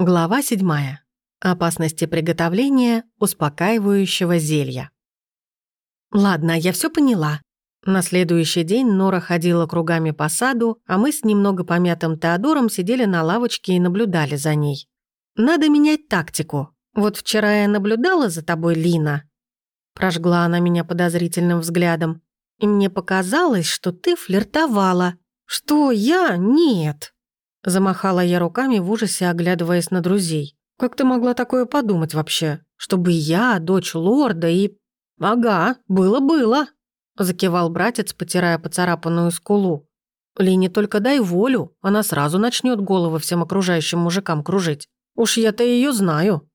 Глава 7. Опасности приготовления успокаивающего зелья. Ладно, я все поняла. На следующий день Нора ходила кругами по саду, а мы с немного помятым Теодором сидели на лавочке и наблюдали за ней. Надо менять тактику. Вот вчера я наблюдала за тобой, Лина. Прожгла она меня подозрительным взглядом. И мне показалось, что ты флиртовала. Что я? Нет. Замахала я руками в ужасе, оглядываясь на друзей. «Как ты могла такое подумать вообще? Чтобы я, дочь лорда и...» «Ага, было-было», — закивал братец, потирая поцарапанную скулу. «Лине только дай волю, она сразу начнет головы всем окружающим мужикам кружить. Уж я-то ее знаю».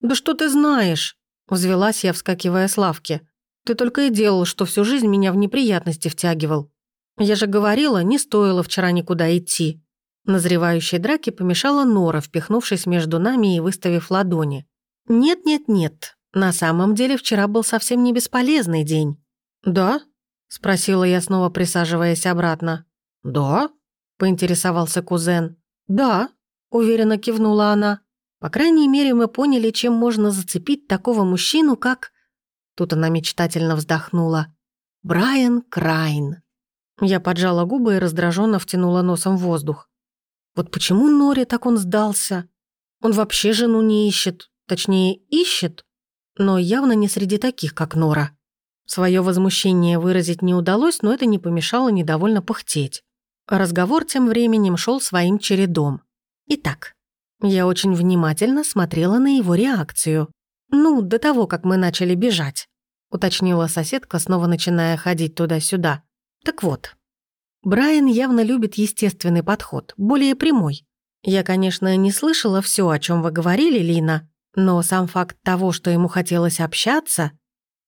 «Да что ты знаешь?» — взвелась я, вскакивая с лавки. «Ты только и делал, что всю жизнь меня в неприятности втягивал. Я же говорила, не стоило вчера никуда идти. Назревающей драке помешала Нора, впихнувшись между нами и выставив ладони. «Нет-нет-нет, на самом деле вчера был совсем не бесполезный день». «Да?» — спросила я, снова присаживаясь обратно. «Да?» — поинтересовался кузен. «Да», — уверенно кивнула она. «По крайней мере, мы поняли, чем можно зацепить такого мужчину, как...» Тут она мечтательно вздохнула. «Брайан Крайн». Я поджала губы и раздраженно втянула носом воздух. Вот почему Норе так он сдался? Он вообще жену не ищет, точнее, ищет, но явно не среди таких, как Нора. Свое возмущение выразить не удалось, но это не помешало недовольно пыхтеть. Разговор тем временем шел своим чередом. Итак, я очень внимательно смотрела на его реакцию. Ну, до того, как мы начали бежать, уточнила соседка, снова начиная ходить туда-сюда. Так вот, Брайан явно любит естественный подход, более прямой. Я, конечно, не слышала все, о чем вы говорили, Лина, но сам факт того, что ему хотелось общаться,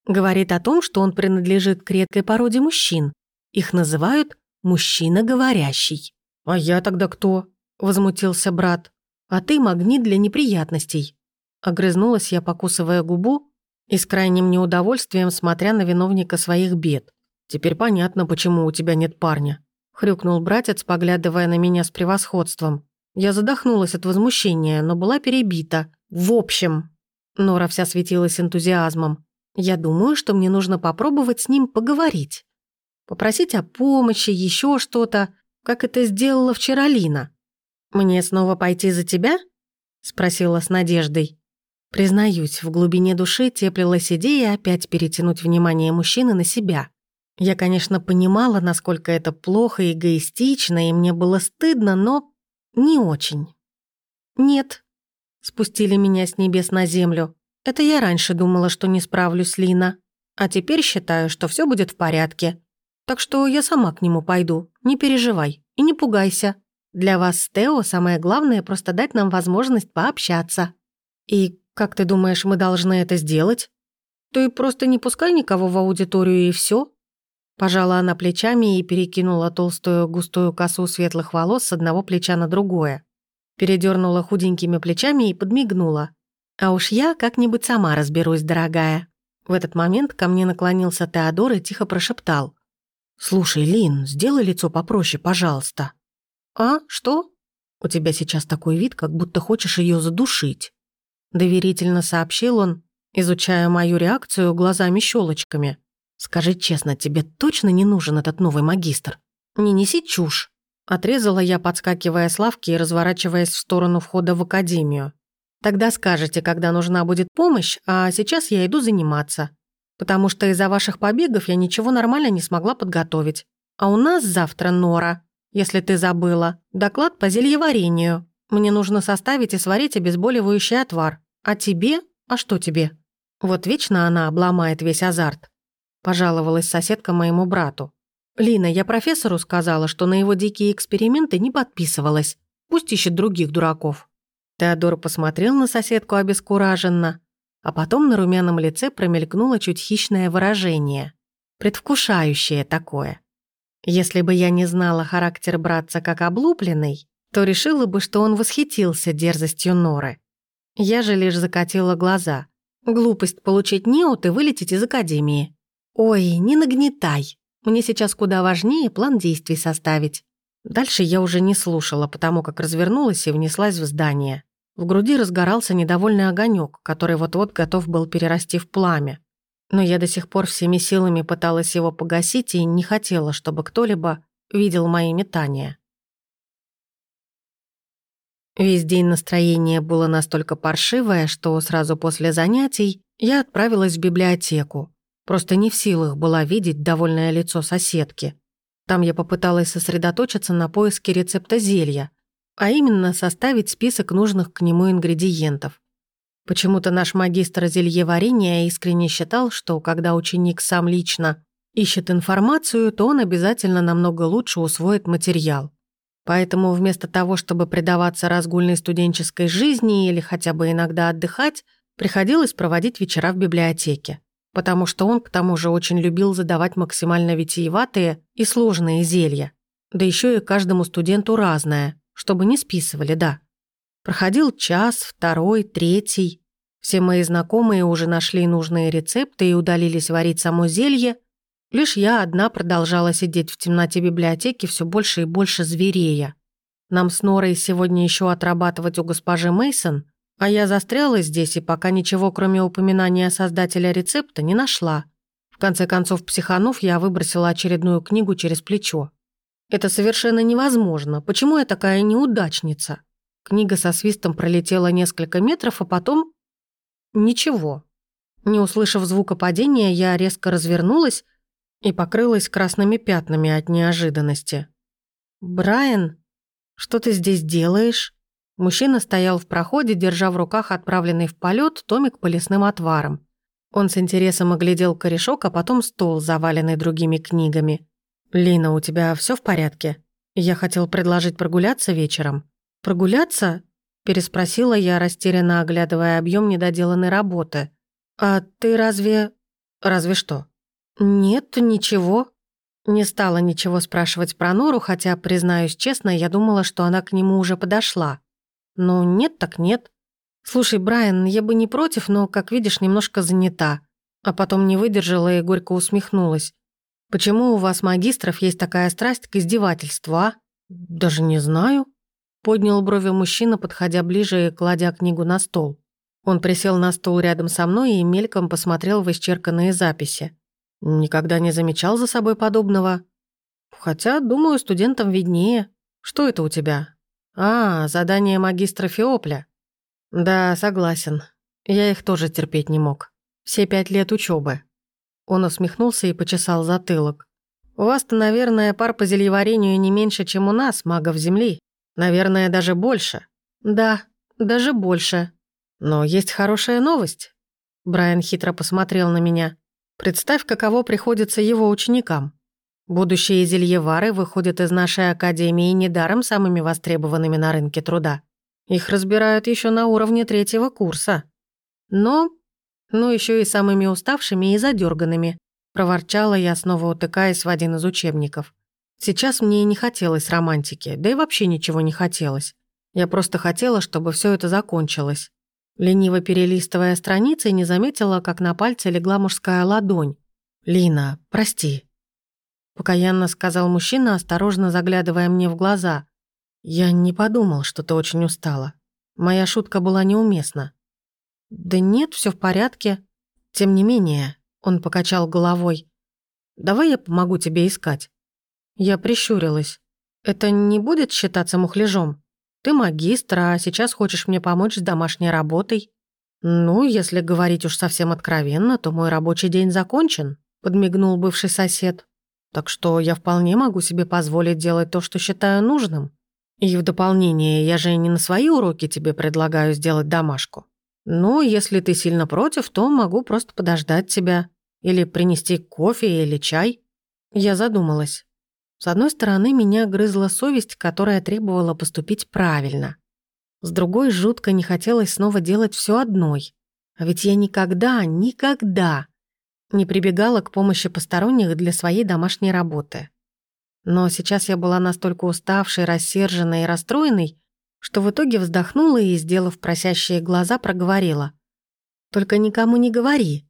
говорит о том, что он принадлежит к редкой породе мужчин. Их называют «мужчина говорящий». «А я тогда кто?» – возмутился брат. «А ты магнит для неприятностей». Огрызнулась я, покусывая губу и с крайним неудовольствием смотря на виновника своих бед. «Теперь понятно, почему у тебя нет парня хрюкнул братец, поглядывая на меня с превосходством. Я задохнулась от возмущения, но была перебита. В общем, Нора вся светилась энтузиазмом. Я думаю, что мне нужно попробовать с ним поговорить. Попросить о помощи, еще что-то, как это сделала вчера Лина. «Мне снова пойти за тебя?» — спросила с надеждой. Признаюсь, в глубине души теплилась идея опять перетянуть внимание мужчины на себя. Я, конечно, понимала, насколько это плохо и эгоистично, и мне было стыдно, но не очень. «Нет», — спустили меня с небес на землю. «Это я раньше думала, что не справлюсь, Лина. А теперь считаю, что все будет в порядке. Так что я сама к нему пойду. Не переживай и не пугайся. Для вас Тео самое главное просто дать нам возможность пообщаться. И как ты думаешь, мы должны это сделать? Ты просто не пускай никого в аудиторию и все. Пожала она плечами и перекинула толстую густую косу светлых волос с одного плеча на другое. Передернула худенькими плечами и подмигнула. «А уж я как-нибудь сама разберусь, дорогая». В этот момент ко мне наклонился Теодор и тихо прошептал. «Слушай, Лин, сделай лицо попроще, пожалуйста». «А, что?» «У тебя сейчас такой вид, как будто хочешь ее задушить». Доверительно сообщил он, изучая мою реакцию глазами-щелочками. «Скажи честно, тебе точно не нужен этот новый магистр? Не неси чушь!» Отрезала я, подскакивая с лавки и разворачиваясь в сторону входа в академию. «Тогда скажете, когда нужна будет помощь, а сейчас я иду заниматься. Потому что из-за ваших побегов я ничего нормально не смогла подготовить. А у нас завтра, Нора, если ты забыла, доклад по зельеварению. Мне нужно составить и сварить обезболивающий отвар. А тебе? А что тебе?» Вот вечно она обломает весь азарт. Пожаловалась соседка моему брату. «Лина, я профессору сказала, что на его дикие эксперименты не подписывалась. Пусть ищет других дураков». Теодор посмотрел на соседку обескураженно, а потом на румяном лице промелькнуло чуть хищное выражение. Предвкушающее такое. Если бы я не знала характер братца как облупленный, то решила бы, что он восхитился дерзостью Норы. Я же лишь закатила глаза. Глупость получить неот и вылететь из академии. «Ой, не нагнетай. Мне сейчас куда важнее план действий составить». Дальше я уже не слушала, потому как развернулась и внеслась в здание. В груди разгорался недовольный огонек, который вот-вот готов был перерасти в пламя. Но я до сих пор всеми силами пыталась его погасить и не хотела, чтобы кто-либо видел мои метания. Весь день настроение было настолько паршивое, что сразу после занятий я отправилась в библиотеку. Просто не в силах была видеть довольное лицо соседки. Там я попыталась сосредоточиться на поиске рецепта зелья, а именно составить список нужных к нему ингредиентов. Почему-то наш магистр зельеварения искренне считал, что когда ученик сам лично ищет информацию, то он обязательно намного лучше усвоит материал. Поэтому вместо того, чтобы предаваться разгульной студенческой жизни или хотя бы иногда отдыхать, приходилось проводить вечера в библиотеке. Потому что он, к тому же, очень любил задавать максимально витиеватые и сложные зелья. Да еще и каждому студенту разное, чтобы не списывали, да. Проходил час, второй, третий. Все мои знакомые уже нашли нужные рецепты и удалились варить само зелье. Лишь я одна продолжала сидеть в темноте библиотеки все больше и больше зверея. Нам с Норой сегодня еще отрабатывать у госпожи Мейсон, а я застряла здесь и пока ничего, кроме упоминания создателя рецепта, не нашла. В конце концов, психанув, я выбросила очередную книгу через плечо. Это совершенно невозможно. Почему я такая неудачница? Книга со свистом пролетела несколько метров, а потом... Ничего. Не услышав звука падения, я резко развернулась и покрылась красными пятнами от неожиданности. «Брайан, что ты здесь делаешь?» Мужчина стоял в проходе, держа в руках отправленный в полет томик по лесным отварам. Он с интересом оглядел корешок, а потом стол, заваленный другими книгами. «Лина, у тебя все в порядке? Я хотел предложить прогуляться вечером». «Прогуляться?» – переспросила я, растерянно оглядывая объем недоделанной работы. «А ты разве...» «Разве что?» «Нет, ничего». Не стала ничего спрашивать про Нору, хотя, признаюсь честно, я думала, что она к нему уже подошла. Но нет так нет. «Слушай, Брайан, я бы не против, но, как видишь, немножко занята». А потом не выдержала и горько усмехнулась. Почему у вас, магистров, есть такая страсть к издевательству, а? Даже не знаю. Поднял брови мужчина, подходя ближе и кладя книгу на стол. Он присел на стол рядом со мной и мельком посмотрел в исчерканные записи. Никогда не замечал за собой подобного. Хотя, думаю, студентам виднее. Что это у тебя? А, задание магистра Феопля. Да, согласен. Я их тоже терпеть не мог. Все пять лет учебы. Он усмехнулся и почесал затылок. «У вас-то, наверное, пар по зельеварению не меньше, чем у нас, магов Земли. Наверное, даже больше». «Да, даже больше. Но есть хорошая новость». Брайан хитро посмотрел на меня. «Представь, каково приходится его ученикам. Будущие зельевары выходят из нашей академии недаром самыми востребованными на рынке труда. Их разбирают еще на уровне третьего курса. Но но еще и самыми уставшими и задерганными, проворчала я, снова утыкаясь в один из учебников. Сейчас мне и не хотелось романтики, да и вообще ничего не хотелось. Я просто хотела, чтобы все это закончилось. Лениво перелистывая страницы, не заметила, как на пальце легла мужская ладонь. «Лина, прости», — покаянно сказал мужчина, осторожно заглядывая мне в глаза. «Я не подумал, что ты очень устала. Моя шутка была неуместна. «Да нет, все в порядке. Тем не менее», — он покачал головой. «Давай я помогу тебе искать». Я прищурилась. «Это не будет считаться мухляжом? Ты магистр, а сейчас хочешь мне помочь с домашней работой?» «Ну, если говорить уж совсем откровенно, то мой рабочий день закончен», — подмигнул бывший сосед. «Так что я вполне могу себе позволить делать то, что считаю нужным. И в дополнение, я же не на свои уроки тебе предлагаю сделать домашку. «Ну, если ты сильно против, то могу просто подождать тебя. Или принести кофе или чай». Я задумалась. С одной стороны, меня грызла совесть, которая требовала поступить правильно. С другой, жутко не хотелось снова делать все одной. А ведь я никогда, никогда не прибегала к помощи посторонних для своей домашней работы. Но сейчас я была настолько уставшей, рассерженной и расстроенной, что в итоге вздохнула и, сделав просящие глаза, проговорила. «Только никому не говори».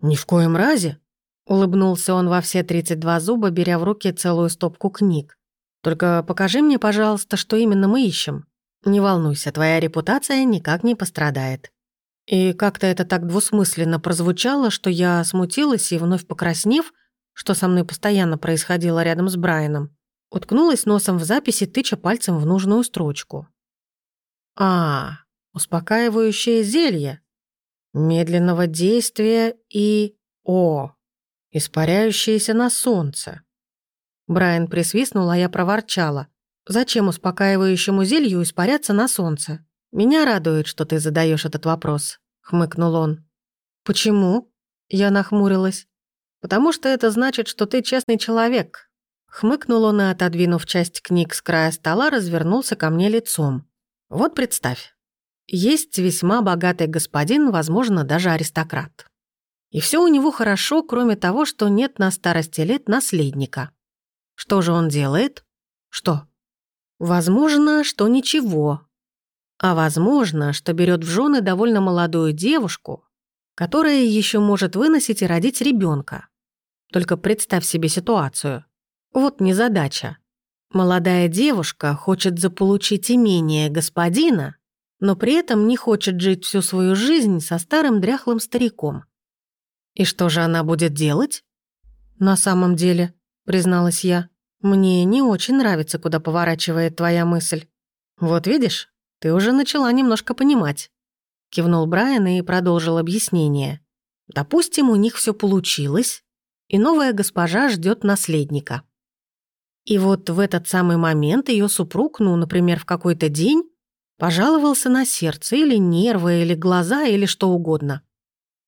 «Ни в коем разе», — улыбнулся он во все 32 зуба, беря в руки целую стопку книг. «Только покажи мне, пожалуйста, что именно мы ищем». Не волнуйся, твоя репутация никак не пострадает. И как-то это так двусмысленно прозвучало, что я смутилась и, вновь покраснев, что со мной постоянно происходило рядом с Брайаном, уткнулась носом в записи, тыча пальцем в нужную строчку. «А, успокаивающее зелье. Медленного действия и... О, испаряющееся на солнце». Брайан присвистнул, а я проворчала. «Зачем успокаивающему зелью испаряться на солнце? Меня радует, что ты задаешь этот вопрос», — хмыкнул он. «Почему?» — я нахмурилась. «Потому что это значит, что ты честный человек». Хмыкнул он и, отодвинув часть книг с края стола, развернулся ко мне лицом. «Вот представь. Есть весьма богатый господин, возможно, даже аристократ. И все у него хорошо, кроме того, что нет на старости лет наследника. Что же он делает? Что? Возможно, что ничего. А возможно, что берет в жены довольно молодую девушку, которая еще может выносить и родить ребенка. Только представь себе ситуацию. Вот незадача. Молодая девушка хочет заполучить имение господина, но при этом не хочет жить всю свою жизнь со старым дряхлым стариком. И что же она будет делать? На самом деле, призналась я, мне не очень нравится, куда поворачивает твоя мысль. Вот видишь, ты уже начала немножко понимать. Кивнул Брайан и продолжил объяснение. Допустим, у них все получилось, и новая госпожа ждет наследника. И вот в этот самый момент ее супруг, ну, например, в какой-то день, пожаловался на сердце или нервы, или глаза, или что угодно.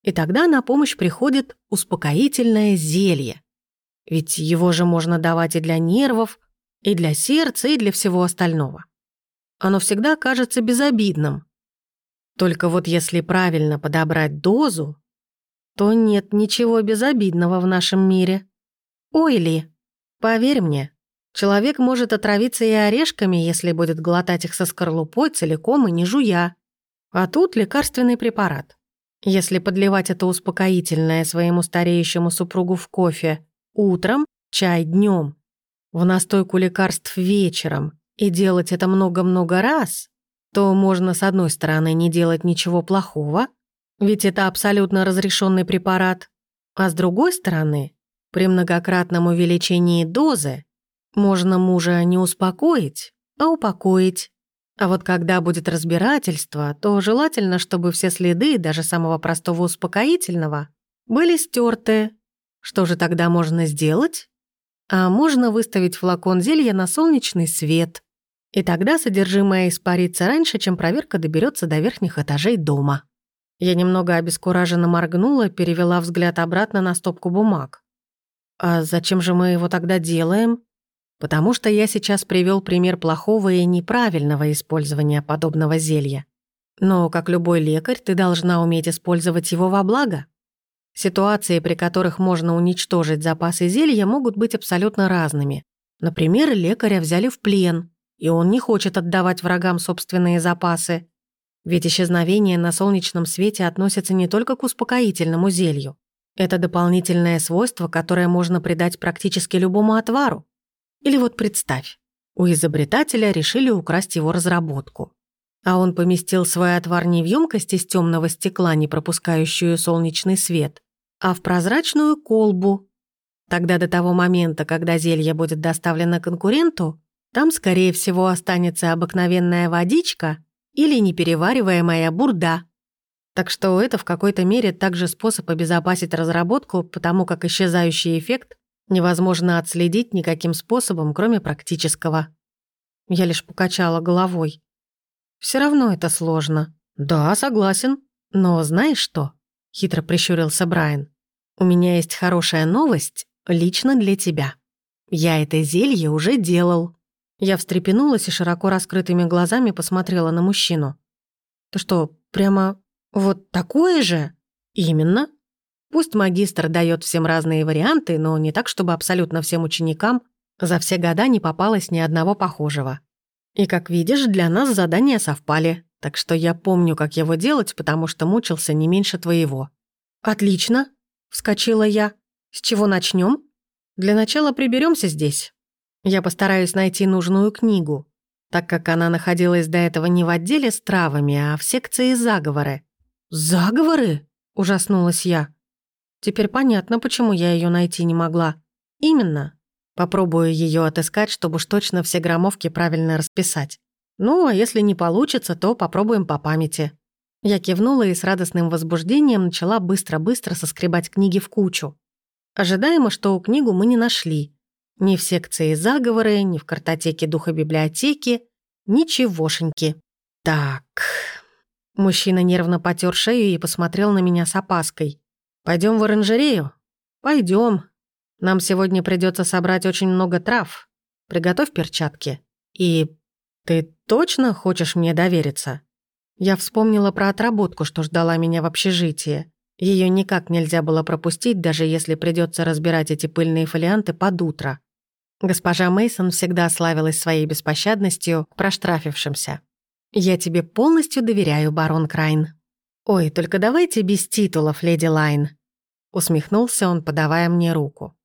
И тогда на помощь приходит успокоительное зелье. Ведь его же можно давать и для нервов, и для сердца, и для всего остального. Оно всегда кажется безобидным, только вот если правильно подобрать дозу, то нет ничего безобидного в нашем мире. Ой ли, поверь мне, человек может отравиться и орешками, если будет глотать их со скорлупой целиком и не жуя. А тут лекарственный препарат. Если подливать это успокоительное своему стареющему супругу в кофе утром, чай днем, в настойку лекарств вечером и делать это много-много раз, то можно, с одной стороны, не делать ничего плохого, ведь это абсолютно разрешенный препарат, а с другой стороны, при многократном увеличении дозы можно мужа не успокоить, а упокоить. А вот когда будет разбирательство, то желательно, чтобы все следы, даже самого простого успокоительного, были стерты. Что же тогда можно сделать? А можно выставить флакон зелья на солнечный свет, и тогда содержимое испарится раньше, чем проверка доберется до верхних этажей дома. Я немного обескураженно моргнула, перевела взгляд обратно на стопку бумаг. «А зачем же мы его тогда делаем?» «Потому что я сейчас привел пример плохого и неправильного использования подобного зелья. Но, как любой лекарь, ты должна уметь использовать его во благо. Ситуации, при которых можно уничтожить запасы зелья, могут быть абсолютно разными. Например, лекаря взяли в плен, и он не хочет отдавать врагам собственные запасы. Ведь исчезновение на солнечном свете относится не только к успокоительному зелью. Это дополнительное свойство, которое можно придать практически любому отвару. Или вот представь, у изобретателя решили украсть его разработку. А он поместил свой отвар не в емкость из темного стекла, не пропускающую солнечный свет, а в прозрачную колбу. Тогда до того момента, когда зелье будет доставлено конкуренту, там, скорее всего, останется обыкновенная водичка или неперевариваемая бурда. Так что это в какой-то мере также способ обезопасить разработку, потому как исчезающий эффект невозможно отследить никаким способом, кроме практического. Я лишь покачала головой. Все равно это сложно. Да, согласен. Но знаешь что? Хитро прищурился Брайан. У меня есть хорошая новость лично для тебя. Я это зелье уже делал. Я встрепенулась и широко раскрытыми глазами посмотрела на мужчину. «Ты что, прямо вот такое же?» «Именно. Пусть магистр дает всем разные варианты, но не так, чтобы абсолютно всем ученикам за все года не попалось ни одного похожего. И, как видишь, для нас задания совпали, так что я помню, как его делать, потому что мучился не меньше твоего». «Отлично», — вскочила я. «С чего начнем? Для начала приберемся здесь». Я постараюсь найти нужную книгу. так как она находилась до этого не в отделе с травами, а в секции заговоры. «Заговоры?» – ужаснулась я. Теперь понятно, почему я ее найти не могла. Именно. Попробую ее отыскать, чтобы уж точно все громовки правильно расписать. Ну, а если не получится, то попробуем по памяти. Я кивнула и с радостным возбуждением начала быстро-быстро соскребать книги в кучу. Ожидаемо, что книгу мы не нашли. Ни в секции заговоры, ни в картотеке духа библиотеки, ничегошеньки. Так. Мужчина нервно потер шею и посмотрел на меня с опаской. Пойдем в оранжерею? Пойдем. Нам сегодня придется собрать очень много трав. Приготовь перчатки. И ты точно хочешь мне довериться? Я вспомнила про отработку, что ждала меня в общежитии. Ее никак нельзя было пропустить, даже если придется разбирать эти пыльные фолианты под утро. Госпожа Мейсон всегда славилась своей беспощадностью проштрафившимся. «Я тебе полностью доверяю, барон Крайн». «Ой, только давайте без титулов, леди Лайн», — усмехнулся он, подавая мне руку.